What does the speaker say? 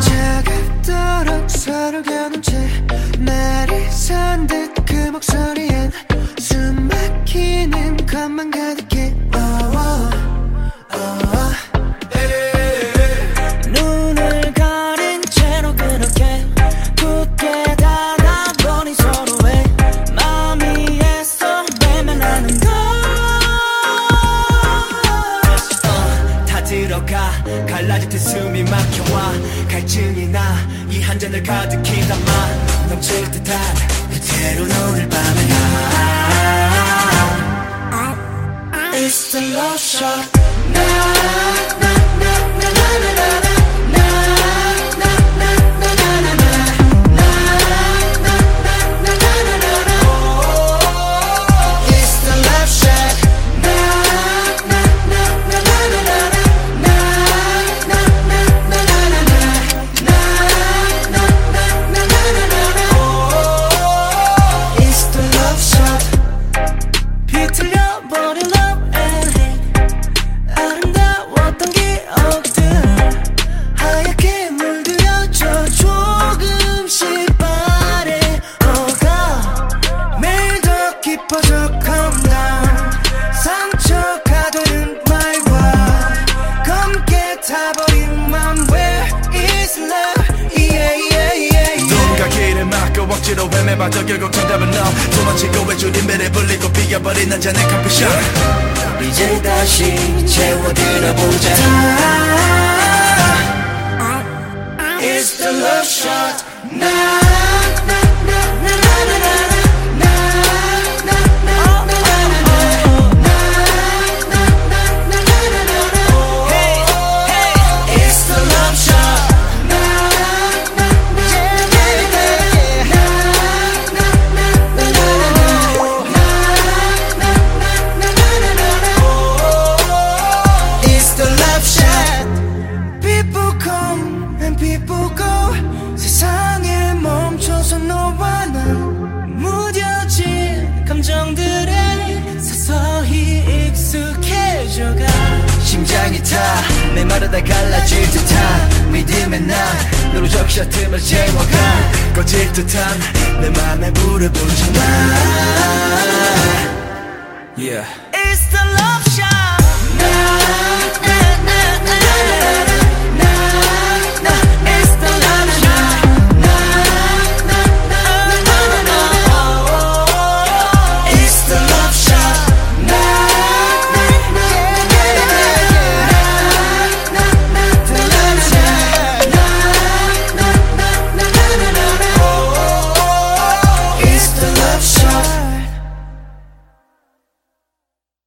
차갑도록 서로 겨눈 채 말이 산듯 그 목소리엔 숨 막히는 것만 가득 갈라질 듯 숨이 막혀와 갈증이 나. 이 한 잔을 가득히 담아 넘칠 듯한 그대로 오늘 밤에 나 It's the love shot. 나, 막고 억지로 헤매봐도 결국 정답은 너. 도망치고 외줄인 배를 불리고 비겨버린 한 잔의 커피숍 이제 다시 채워들어보자. It's the love shot people go 세상에 멈춰서 너와 나 무뎌진 감정들에 서서히 익숙해져가. 심장이 타 메마르다 갈라질 듯한 믿음의 날 너로 적셔 틈을 채워가. 꺼질 듯한 내 맘에 불을 붙여놔 Yeah. It's the love shot